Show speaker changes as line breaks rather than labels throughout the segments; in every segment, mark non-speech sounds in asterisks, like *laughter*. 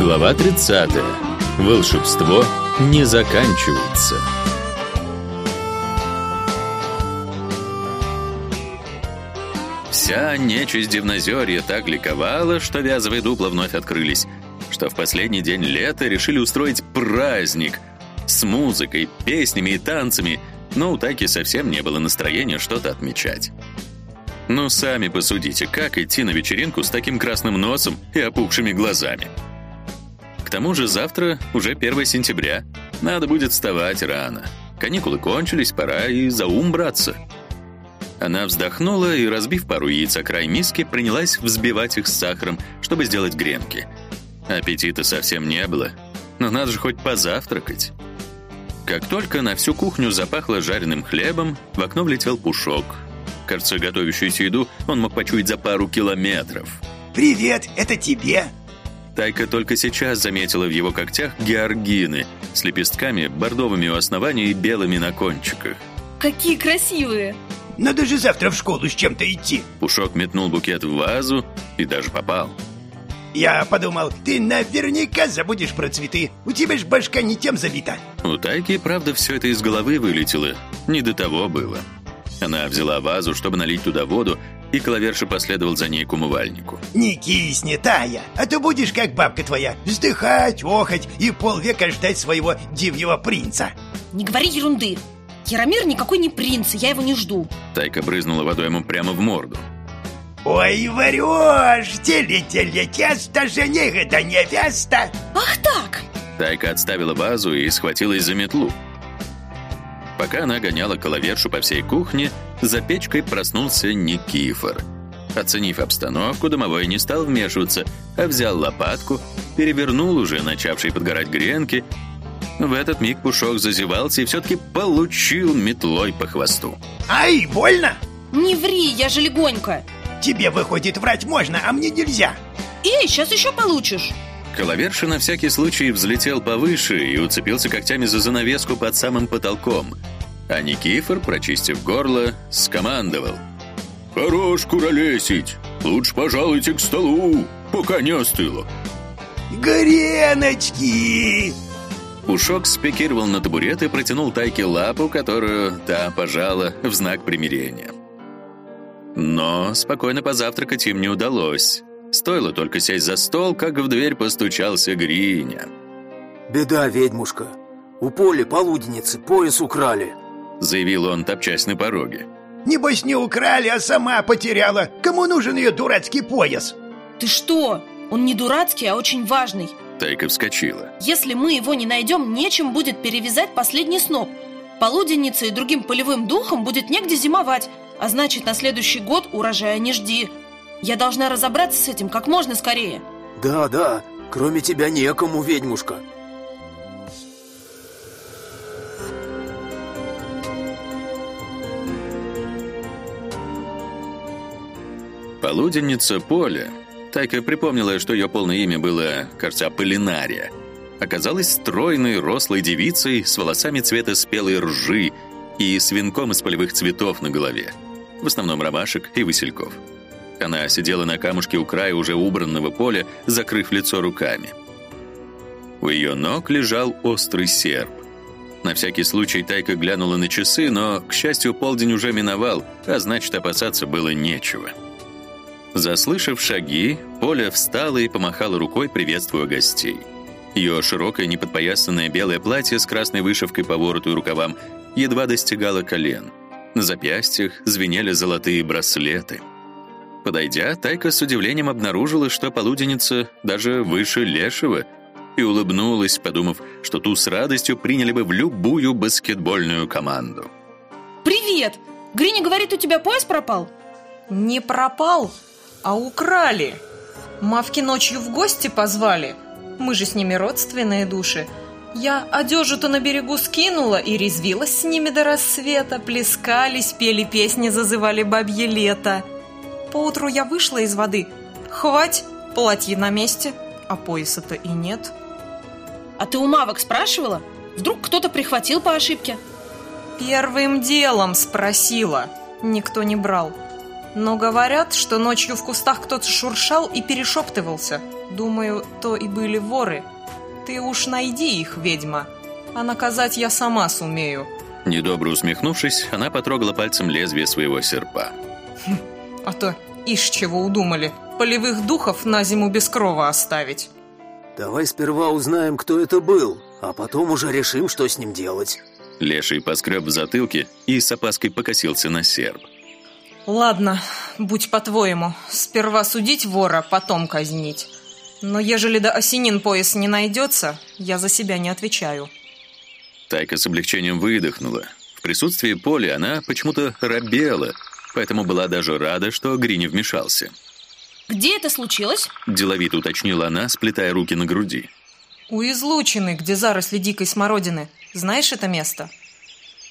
Глава 30. Волшебство не заканчивается. Вся нечисть Дивнозерья так ликовала, что вязовые дупла вновь открылись, что в последний день лета решили устроить праздник с музыкой, песнями и танцами, но у Таки совсем не было настроения что-то отмечать. Ну, сами посудите, как идти на вечеринку с таким красным носом и опухшими глазами. К тому же завтра уже 1 сентября. Надо будет вставать рано. Каникулы кончились, пора и за ум браться. Она вздохнула и, разбив пару яиц о край миски, принялась взбивать их с сахаром, чтобы сделать гренки. Аппетита совсем не было, но надо же хоть позавтракать. Как только на всю кухню запахло жареным хлебом, в окно влетел Пушок. Кажется, готовящуюся еду он мог почуять за пару километров.
«Привет, это тебе?»
Тайка только сейчас заметила в его когтях георгины с лепестками, бордовыми у основания и белыми на кончиках.
Какие красивые!
Надо же завтра в школу с чем-то идти.
Пушок метнул букет в вазу и даже попал.
Я подумал, ты наверняка забудешь про цветы. У тебя ж башка не тем забита.
У Тайки, правда, все это из головы вылетело. Не до того было. Она взяла вазу, чтобы налить туда воду, и клаверша последовал за ней к умывальнику.
Не кисни, Тая, а то будешь как бабка твоя, вздыхать, охать и полвека ждать своего дивьего принца.
Не говори ерунды. Яромир никакой не принц, я его не жду.
Тайка брызнула водой ему прямо в морду.
Ой, врешь, теле-теле, тесто, жених да невеста.
Ах так!
Тайка отставила вазу и схватилась за метлу. Пока она гоняла коловершу по всей кухне, за печкой проснулся Никифор. Оценив обстановку, домовой не стал вмешиваться, а взял лопатку, перевернул уже начавшие подгорать гренки. В этот миг Пушок зазевался и все-таки получил метлой по хвосту.
Ай, больно?
Не ври, я же легонько.
Тебе, выходит, врать можно, а мне нельзя.
Эй, сейчас еще получишь.
Коловерша на всякий случай взлетел повыше и уцепился когтями за занавеску под самым потолком. А Никифор, прочистив горло, скомандовал. «Хорош куролесить! Лучше пожалуйте к столу, пока не остыло!»
Греночки!
Пушок спикировал на табурет и протянул Тайке лапу, которую та пожала в знак примирения. Но спокойно позавтракать им не удалось. Стоило только сесть за стол, как в дверь постучался Гриня.
«Беда, ведьмушка. У Поли полуденницы пояс украли», —
заявил он, топчась на пороге.
Небось не украли, а сама потеряла. Кому нужен ее дурацкий пояс?
Ты что? Он не дурацкий, а очень важный.
Тайка вскочила.
Если мы его не найдем, нечем будет перевязать последний сноп. Полуденнице и другим полевым духам будет негде зимовать, а значит, на следующий год урожая не жди. Я должна разобраться с этим как можно скорее.
«Да, да, кроме тебя некому, ведьмушка»,
Полуденница Поля, Тайка припомнила, что ее полное имя было, кажется, Аполлинария, оказалась стройной, рослой девицей с волосами цвета спелой ржи и с венком из полевых цветов на голове, в основном ромашек и васильков. Она сидела на камушке у края уже убранного поля, закрыв лицо руками. У ее ног лежал острый серп. На всякий случай Тайка глянула на часы, но, к счастью, полдень уже миновал, а значит, опасаться было нечего. Заслышав шаги, Поля встала и помахала рукой, приветствуя гостей. Ее широкое неподпоясанное белое платье с красной вышивкой по вороту и рукавам едва достигало колен. На запястьях звенели золотые браслеты. Подойдя, Тайка с удивлением обнаружила, что полуденница даже выше лешего, и улыбнулась, подумав, что ту с радостью приняли бы в любую баскетбольную команду.
Привет! Гриня говорит, у тебя пояс пропал?
Не пропал, а украли. Мавки ночью в гости позвали. Мы же с ними родственные души. Я одежу-то на берегу скинула и резвилась с ними до рассвета. Плескались, пели песни, зазывали бабье лето. Поутру я вышла из воды. Хвать, платье на месте, а пояса-то и нет.
А ты у мавок спрашивала? Вдруг кто-то прихватил по ошибке?
Первым делом спросила. Никто не брал. Но говорят, что ночью в кустах кто-то шуршал и перешептывался. Думаю, то и были воры. Ты уж найди их, ведьма, а наказать я сама сумею.
Недобро усмехнувшись, она потрогала пальцем лезвие своего серпа. *laughs*
А то ишь чего удумали, полевых духов на зиму без крова оставить.
Давай сперва узнаем, кто это был, а потом уже решим, что с ним делать.
Леший поскреб в затылке и с опаской покосился на серп.
Ладно, будь по-твоему. Сперва судить вора, потом казнить. Но ежели до осенин пояс не найдется, я за себя не отвечаю.
Тайка с облегчением выдохнула. В присутствии Поли она почему-то робела, поэтому была даже рада, что Гри не вмешался.
Где это случилось?
Деловито уточнила она, сплетая руки на груди.
У излучины, где заросли дикой смородины. Знаешь это место?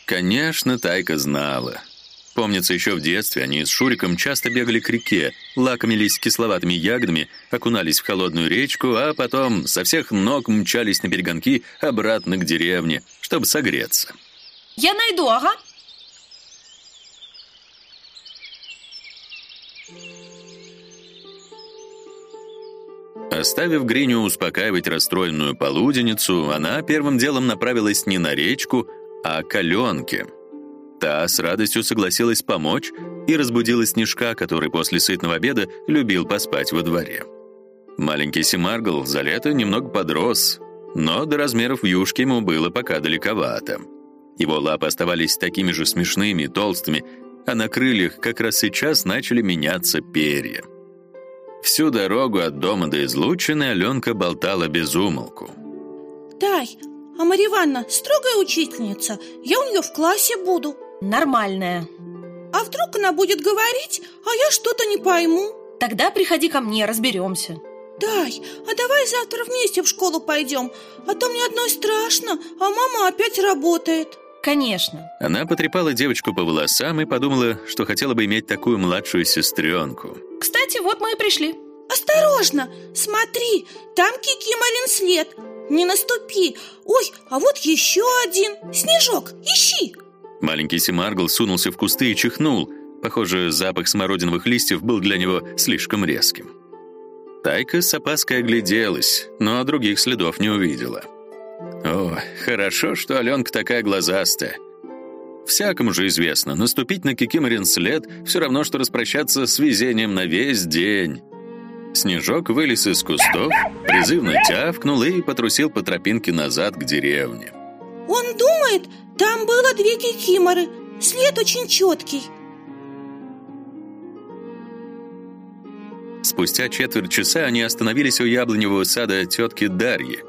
Конечно, Тайка знала. Помнится, еще в детстве они с Шуриком часто бегали к реке, лакомились кисловатыми ягодами, окунались в холодную речку, а потом со всех ног мчались на перегонки обратно к деревне, чтобы согреться.
Я найду, ага.
Оставив Гриню успокаивать расстроенную полуденницу, она первым делом направилась не на речку, а к Аленке — Та с радостью согласилась помочь и разбудила Снежка, который после сытного обеда любил поспать во дворе. Маленький Семаргл за лето немного подрос, но до размеров юшки ему было пока далековато. Его лапы оставались такими же смешными и толстыми, а на крыльях как раз сейчас начали меняться перья. Всю дорогу от дома до излучины Аленка болтала без умолку.
«Дай, а Марья Ивановна строгая учительница, я у нее в классе буду».
Нормальная.
А вдруг она будет говорить, а я что-то не пойму?
Тогда приходи ко мне, разберемся.
Дай, а давай завтра вместе в школу пойдем, а то мне одной страшно, а мама опять работает.
Конечно.
Она потрепала девочку по волосам и подумала, что хотела бы иметь такую младшую сестренку.
Кстати, вот мы и пришли.
Осторожно, смотри, там Кикиморин след. Не наступи. Ой, а вот еще один. Снежок, ищи.
Маленький Семаргл сунулся в кусты и чихнул. Похоже, запах смородиновых листьев был для него слишком резким. Тайка с опаской огляделась, но других следов не увидела. О, хорошо, что Аленка такая глазастая. Всякому же известно, наступить на Кикиморин след все равно, что распрощаться с везением на весь день. Снежок вылез из кустов, призывно тявкнул и потрусил по тропинке назад к деревне.
Он думает, там было две кикиморы. След очень четкий.
Спустя четверть часа они остановились у яблоневого сада тетки Дарьи.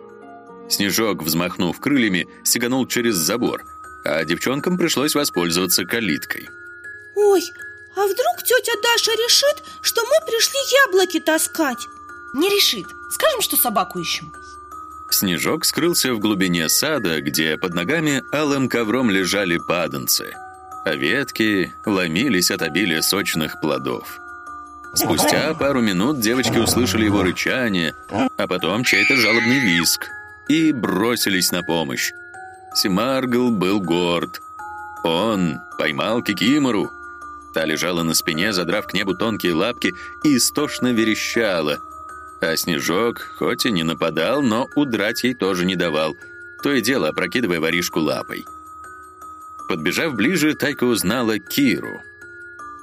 Снежок, взмахнув крыльями, сиганул через забор, а девчонкам пришлось воспользоваться калиткой.
Ой, а вдруг тетя Даша решит, что мы пришли яблоки таскать?
Не решит. Скажем, что собаку ищем.
Снежок скрылся в глубине сада, где под ногами алым ковром лежали паданцы, а ветки ломились от обилия сочных плодов. Спустя пару минут девочки услышали его рычание, а потом чей-то жалобный визг и бросились на помощь. Симаргл был горд. Он поймал Кикимору. Та лежала на спине, задрав к небу тонкие лапки, и истошно верещала — а Снежок, хоть и не нападал, но удрать ей тоже не давал, то и дело опрокидывая воришку лапой. Подбежав ближе, Тайка узнала Киру.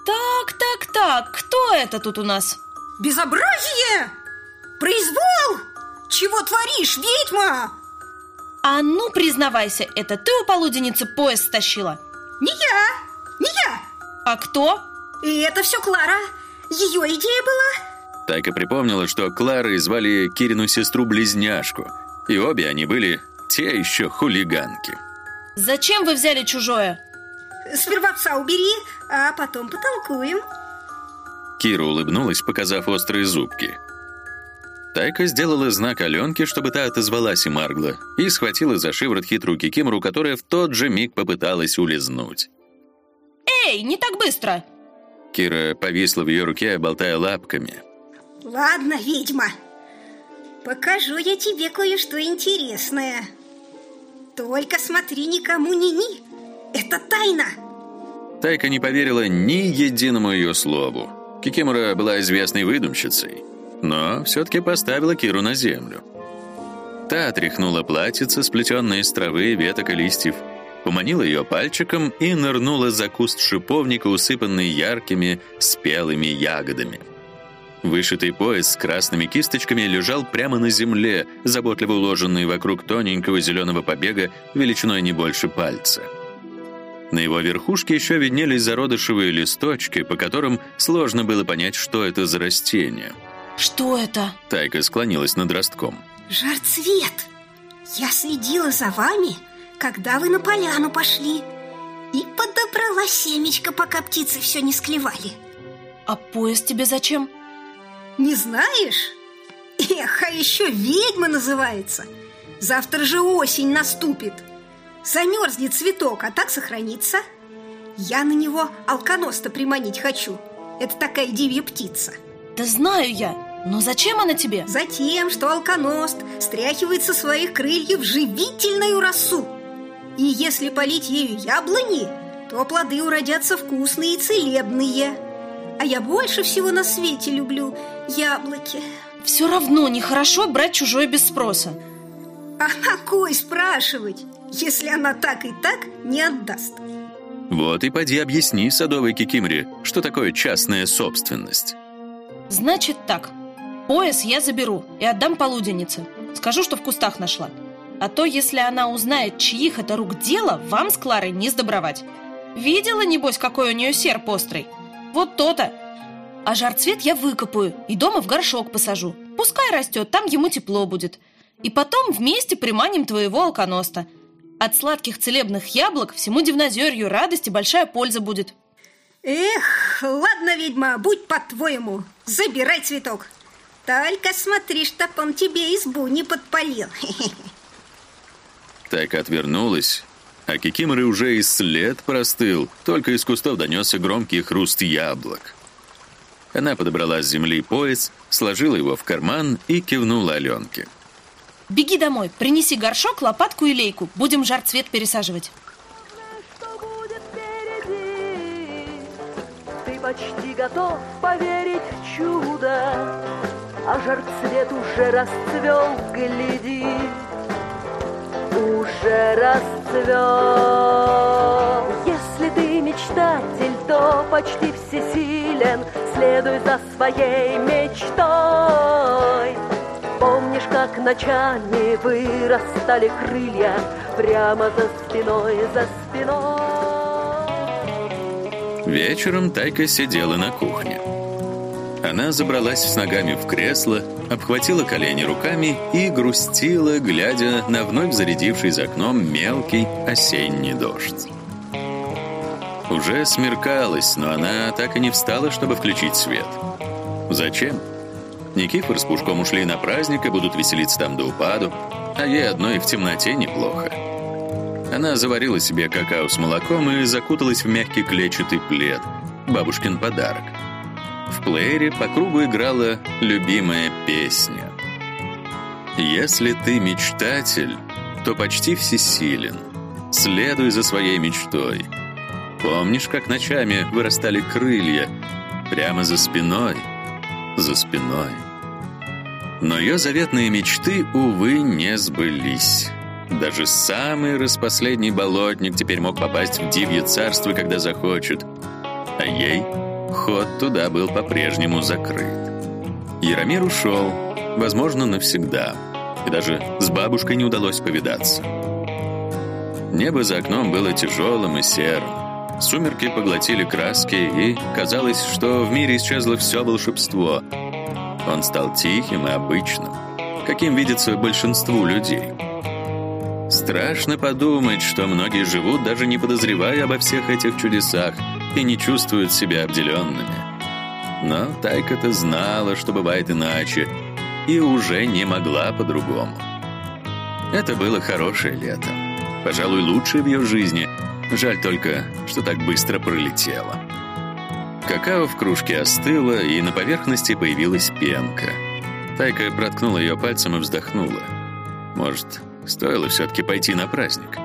Так, так, так, кто это тут у нас?
Безобразие! Произвол! Чего творишь, ведьма?
А ну, признавайся, это ты у полуденницы пояс стащила?
Не я, не я.
А кто?
И это все Клара. Ее идея была.
Тайка припомнила, что Кларой звали Кирину сестру-близняшку, и обе они были те еще хулиганки.
Зачем вы взяли чужое?
Сперва пса убери, а потом потолкуем.
Кира улыбнулась, показав острые зубки. Тайка сделала знак Аленке, чтобы та отозвалась и Маргла, и схватила за шиворот хитрую кикимору, которая в тот же миг попыталась улизнуть.
«Эй, не так быстро!»
Кира повисла в ее руке, болтая лапками.
Ладно, ведьма, покажу я тебе кое-что интересное. Только смотри, никому не ни. Это тайна.
Тайка не поверила ни единому ее слову. Кикимора была известной выдумщицей, но все-таки поставила Киру на землю. Та отряхнула платьице, сплетенное из травы, веток и листьев, поманила ее пальчиком и нырнула за куст шиповника, усыпанный яркими спелыми ягодами. Вышитый пояс с красными кисточками лежал прямо на земле, заботливо уложенный вокруг тоненького зеленого побега величиной не больше пальца. На его верхушке еще виднелись зародышевые листочки, по которым сложно было понять, что это за растение.
Что это?
Тайка склонилась над ростком.
Жарцвет! Я следила за вами, когда вы на поляну пошли И подобрала семечко, пока птицы все не склевали
А пояс тебе зачем?
Не знаешь? Эх, а еще ведьма называется Завтра же осень наступит Замерзнет цветок, а так сохранится Я на него алконоста приманить хочу Это такая дивья птица
Да знаю я, но зачем она тебе?
Затем, что алконост стряхивает со своих крыльев живительную росу. И если полить ею яблони, то плоды уродятся вкусные и целебные. А я больше всего на свете люблю яблоки.
Все равно нехорошо брать чужое без спроса.
А на кой спрашивать, если она так и так не отдаст?
Вот и поди объясни садовой кикимре, что такое частная собственность.
Значит так, Пояс я заберу и отдам полуденнице. Скажу, что в кустах нашла. А то, если она узнает, чьих это рук дело, вам с Кларой не сдобровать. Видела, небось, какой у нее серп острый? Вот то-то. А жарцвет я выкопаю и дома в горшок посажу. Пускай растет, там ему тепло будет. И потом вместе приманим твоего алконоста. От сладких целебных яблок всему дивнозерью радости большая польза будет.
Эх, ладно, ведьма, будь по-твоему. Забирай цветок. Только смотри, чтоб он тебе избу не подпалил.
Тайка отвернулась, а Кикиморы уже и след простыл, только из кустов донесся громкий хруст яблок. Она подобрала с земли пояс, сложила его в карман и кивнула Аленке.
«Беги домой, принеси горшок, лопатку и лейку. Будем жар цвет пересаживать».
Ты почти готов поверить в чудо а жар цвет уже расцвел, гляди, уже расцвел. Если ты мечтатель, то почти всесилен, следуй за своей мечтой. Помнишь, как ночами вырастали крылья прямо за спиной, за спиной?
Вечером Тайка сидела на кухне. Она забралась с ногами в кресло, обхватила колени руками и грустила, глядя на вновь зарядивший за окном мелкий осенний дождь. Уже смеркалось, но она так и не встала, чтобы включить свет. Зачем? Никифор с Пушком ушли на праздник и будут веселиться там до упаду, а ей одной в темноте неплохо. Она заварила себе какао с молоком и закуталась в мягкий клетчатый плед, бабушкин подарок. В плеере по кругу играла любимая песня. «Если ты мечтатель, то почти всесилен. Следуй за своей мечтой. Помнишь, как ночами вырастали крылья прямо за спиной, за спиной?» Но ее заветные мечты, увы, не сбылись. Даже самый распоследний болотник теперь мог попасть в дивье царство, когда захочет. А ей Ход туда был по-прежнему закрыт. Яромир ушел, возможно, навсегда. И даже с бабушкой не удалось повидаться. Небо за окном было тяжелым и серым. Сумерки поглотили краски, и казалось, что в мире исчезло все волшебство. Он стал тихим и обычным, каким видится большинству людей. Страшно подумать, что многие живут, даже не подозревая обо всех этих чудесах, и не чувствуют себя обделенными. Но Тайка-то знала, что бывает иначе, и уже не могла по-другому. Это было хорошее лето. Пожалуй, лучшее в ее жизни. Жаль только, что так быстро пролетело. Какао в кружке остыло, и на поверхности появилась пенка. Тайка проткнула ее пальцем и вздохнула. Может, стоило все-таки пойти на праздник?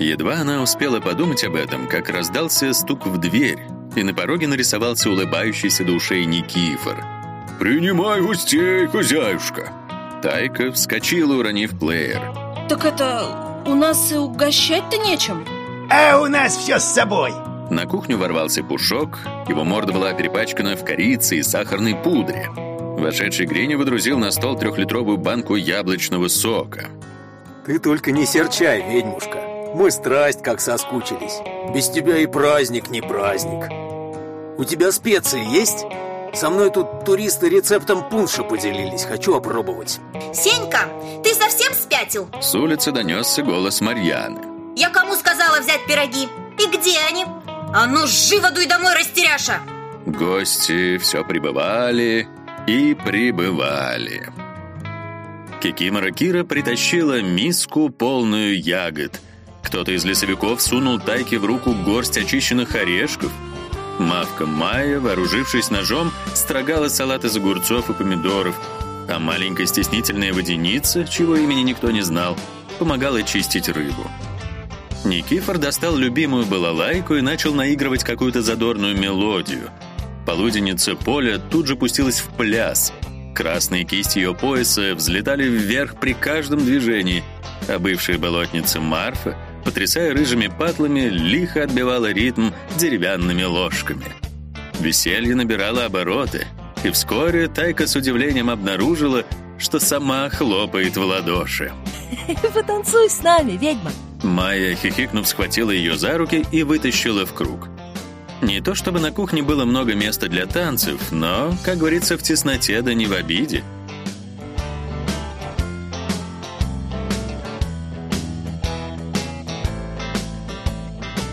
Едва она успела подумать об этом, как раздался стук в дверь, и на пороге нарисовался улыбающийся до ушей Никифор. «Принимай гостей, хозяюшка!» Тайка вскочила, уронив плеер.
Так это у нас и угощать-то нечем.
А у нас все с собой.
На кухню ворвался Пушок, его морда была перепачкана в корице и сахарной пудре. Вошедший Гриня выдрузил на стол трехлитровую банку яблочного сока.
Ты только не серчай, ведьмушка. Мы страсть как соскучились. Без тебя и праздник не праздник. У тебя специи есть? Со мной тут туристы рецептом пунша поделились. Хочу опробовать.
Сенька, ты совсем спятил?
С улицы донесся голос Марьяны.
Я кому сказала взять пироги? И где они? А ну, живо дуй домой, растеряша!
Гости все прибывали и прибывали. Кикимора Кира притащила миску, полную ягод. Кто-то из лесовиков сунул Тайке в руку горсть очищенных орешков. Мавка Майя, вооружившись ножом, строгала салат из огурцов и помидоров, а маленькая стеснительная водяница, чего имени никто не знал, помогала чистить рыбу. Никифор достал любимую балалайку и начал наигрывать какую-то задорную мелодию. Полуденница Поля тут же пустилась в пляс. Красные кисти ее пояса взлетали вверх при каждом движении, а бывшая болотница Марфа, потрясая рыжими патлами, лихо отбивала ритм деревянными ложками. Веселье набирало обороты, и вскоре Тайка с удивлением обнаружила, что сама хлопает в ладоши. *laughs*
«Потанцуй с нами, ведьма!»
Майя, хихикнув, схватила ее за руки и вытащила в круг. Не то чтобы на кухне было много места для танцев, но, как говорится, в тесноте да не в обиде.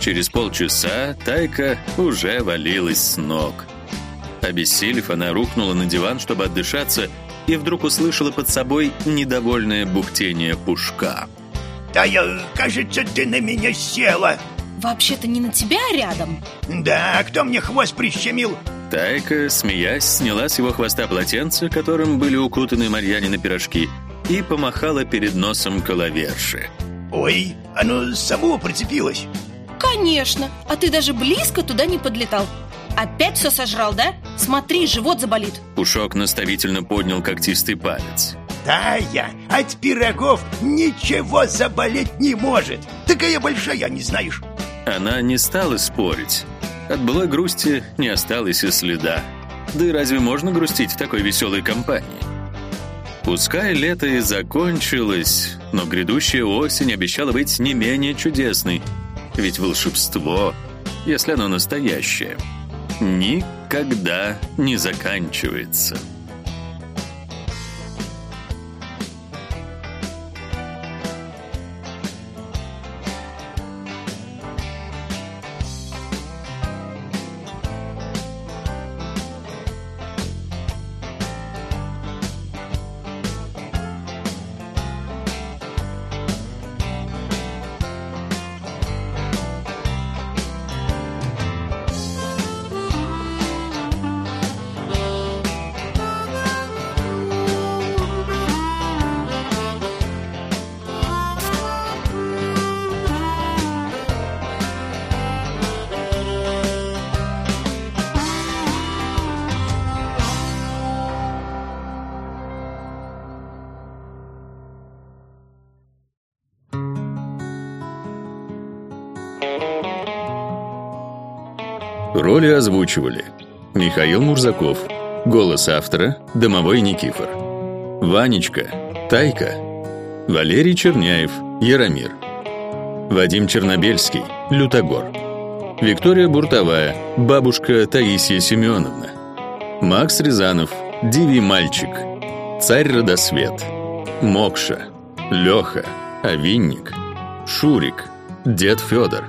Через полчаса Тайка уже валилась с ног. Обессилев, она рухнула на диван, чтобы отдышаться, и вдруг услышала под собой недовольное бухтение пушка.
Тая, кажется, ты на меня села.
Вообще-то не на тебя, а рядом.
Да, кто мне хвост прищемил?
Тайка, смеясь, сняла с его хвоста полотенце, которым были укутаны Марьянины пирожки, и помахала перед носом коловерши.
Ой, оно само прицепилось.
Конечно, а ты даже близко туда не подлетал. Опять все сожрал, да? Смотри, живот заболит.
Пушок наставительно поднял когтистый палец.
Тая, от пирогов ничего заболеть не может. Такая большая, не знаешь.
Она не стала спорить. От былой грусти не осталось и следа. Да и разве можно грустить в такой веселой компании? Пускай лето и закончилось, но грядущая осень обещала быть не менее чудесной. Ведь волшебство, если оно настоящее, никогда не заканчивается. Роли озвучивали Михаил Мурзаков, голос автора Домовой Никифор, Ванечка, Тайка, Валерий Черняев, Яромир, Вадим Чернобельский, Лютогор, Виктория Буртовая, бабушка Таисия Семеновна, Макс Рязанов, Диви мальчик, Царь Родосвет, Мокша, Леха, Овинник, Шурик, Дед Федор,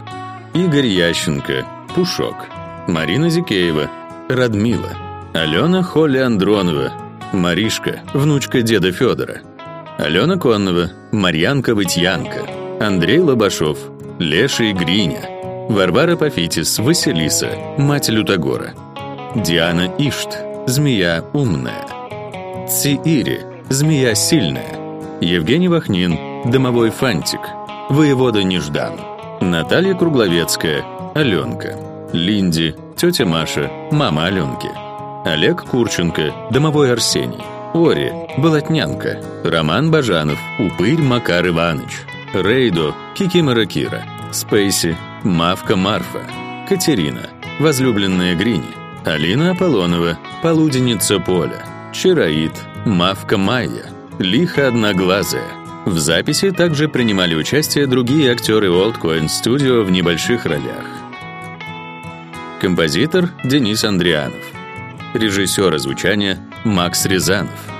Игорь Ященко, Пушок – Марина Зикеева, Радмила, Алена Холли Андронова, Маришка, внучка деда Федора, Алена Коннова, Марьянка Вытьянка, Андрей Лобашов, Леша и Гриня, Варвара Пафитис, Василиса, мать Лютогора, Диана Ишт, змея умная, Циири, змея сильная, Евгений Вахнин, домовой фантик, воевода Неждан, Наталья Кругловецкая, Аленка. Линди, тетя Маша, мама Аленки. Олег Курченко, домовой Арсений. Ори, болотнянка. Роман Бажанов, упырь Макар Иваныч. Рейдо, Кикимора Кира. Спейси, Мавка Марфа. Катерина, возлюбленная Грини. Алина Аполлонова, полуденница Поля. Чароид, Мавка Майя. Лиха Одноглазая. В записи также принимали участие другие актеры Old Coin Studio в небольших ролях. Композитор Денис Андрианов. Режиссер озвучания Макс Рязанов.